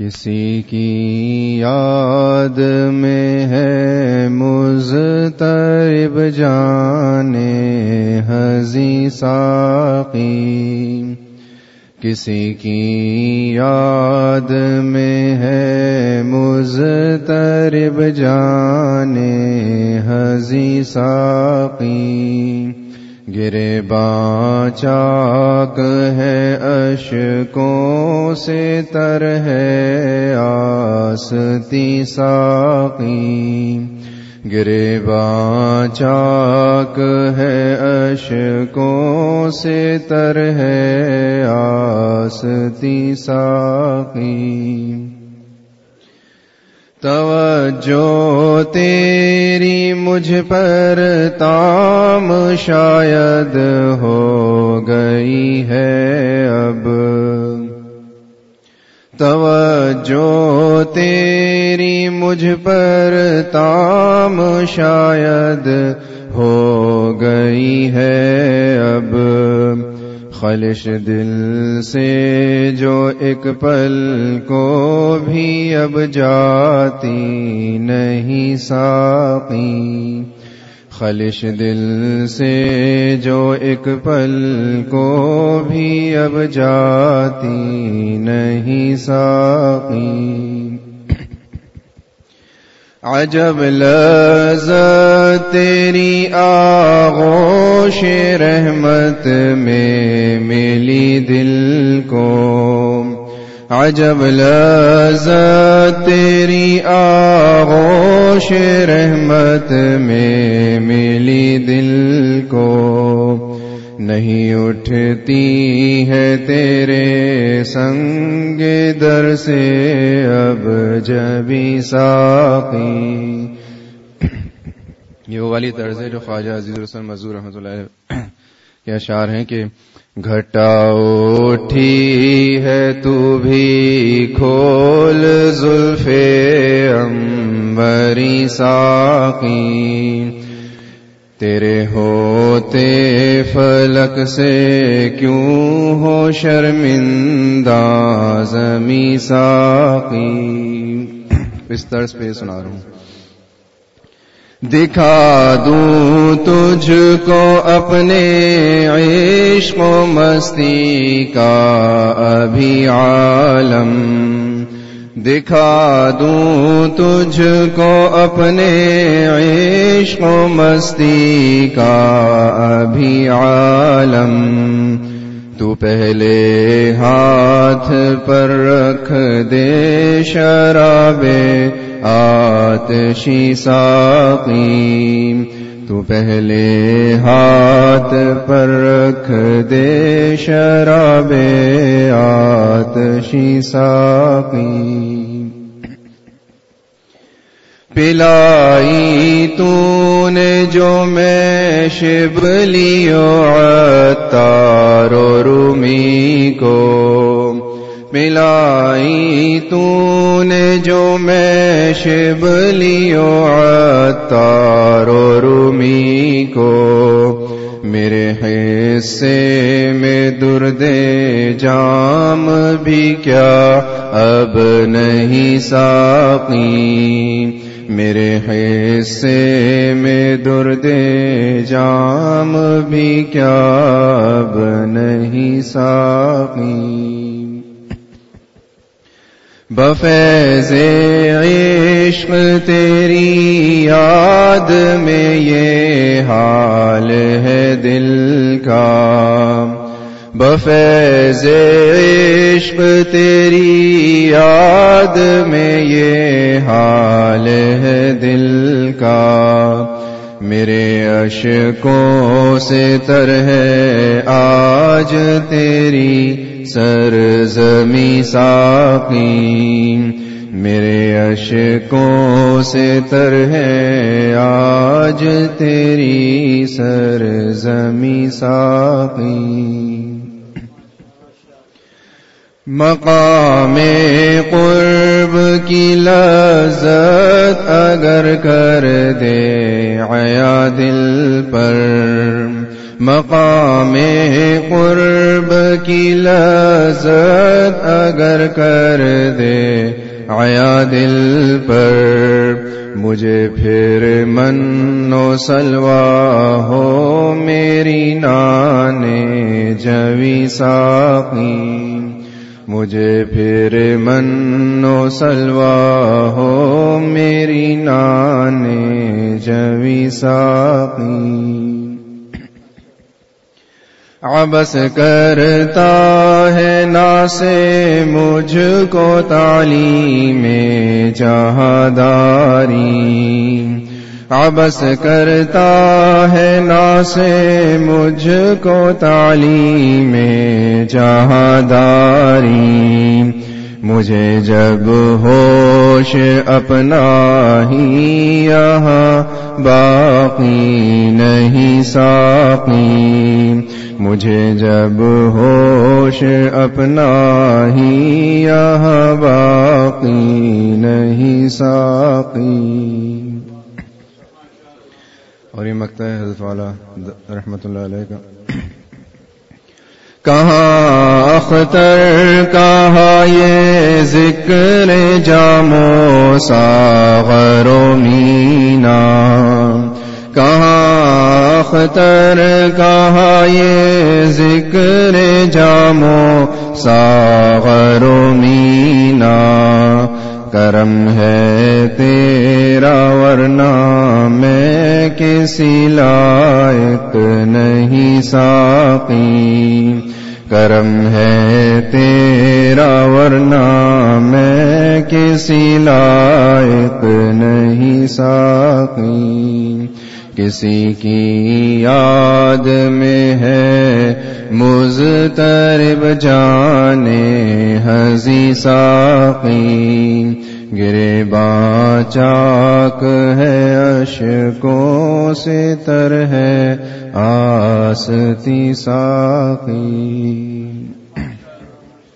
کسی کی یاد میں ہے مزترب جانے ہزی ساقی۔ کسی کی یاد میں ہے مزترب جانے ہزی ساقی۔ گرے چاک ہے اشکوں سے تر ہے آستی ساقی گرے چاک ہے اشکوں سے تر ہے آستی ساقی توجہ تیری مجھ پر تام شاید ہو گئی ہے مجھ پر تام شاید ہو گئی ہے اب۔ خلش دل سے جو ایک پل کو بھی اب جاتی نہیں ساقی۔ خلش دل سے جو ایک پل کو بھی اب جاتی نہیں ساقی۔ عجب لذ تیری آغوش رحمت میں ملی دل کو۔ عجب لذ تیری آغوش رحمت میں ملی دل کو۔ نہیں اٹھتی ہے تیرے سنگ در سے اب جبی ساقی۔ یہ والی طرز ہے جو خواجہ عزیز الرسن مزور رحمۃ اللہ کے اشعار ہیں کہ گھٹا اٹھی ہے تو بھی کھول زلف امبری ساقی۔ تیرے ہوتے فلک سے کیوں ہو شرمندہ زمی ساقی؟ اس طرز پہ سنا رہا ہوں۔ دکھا دوں تجھ کو اپنے عشق و مستی کا ابھی عالم۔ دکھا دوں تجھ کو اپنے عشق و مستی کا ابھی عالم۔ تو پہلے ہاتھ پر رکھ دے شراب آتشی ساقی۔ تو پہلے ہاتھ پر رکھ دے شراب آتشی ساقی پلائی تو نے جو میں شبلیو عطارو رومی کو پلائی تو نے جو میں شبلیو عطارو رومی کو میرے حصے میں درد جام بھی کیا اب نہیں ساقی میرے حصے میں درد جام بھی کیا اب نہیں ساقی بفیض عشق تیری یاد میں یہ حال ہے دل کا۔ بفیض عشق تیری یاد میں یہ حال ہے دل کا۔ میرے اشکوں سے تر ہے آج تیری سر زمی ساقی میرے اشکوں سے تر ہے آج تیری سر زمی ساقی مقام قرب کی لذت اگر کر دے عیا دل پر۔ مقام قرب کی لذت اگر کر دے، آیا دل پر۔ مجھے پھر من و سلوا ہو میری نانے جوی ساقی۔ مجھے پھر من و سلوا ہو میری نانے جوی ساقی۔ عبس کرتا ہے نا سے مجھ کو تعلیم جہاداری۔ عبس کرتا ہے نا سے مجھ کو تعلیم جہاداری۔ مجھے جب ہوش اپنا ہی یہاں باقی نہیں ساقی۔ مجھے جب ہوش اپنا ہی یہاں باقی نہیں ساقی۔ اور یہ مکتا ہے حضرت والا، رحمت اللہ علیہ کا۔ کہاں اختر، کہاں یہ ذکر جامو ساغر و مینا۔ کہاں اختر کہاں یہ ذکر جامو ساغر و مینا۔ کرم ہے تیرا ورنہ میں کسی لائق نہیں ساقی۔ کرم ہے تیرا ورنہ میں کسی لائق نہیں ساقی۔ کسی کی یاد میں ہے مزترب جانے ہزی ساقی گرے با چاک ہے اشکوں سے تر ہے آستی ساقی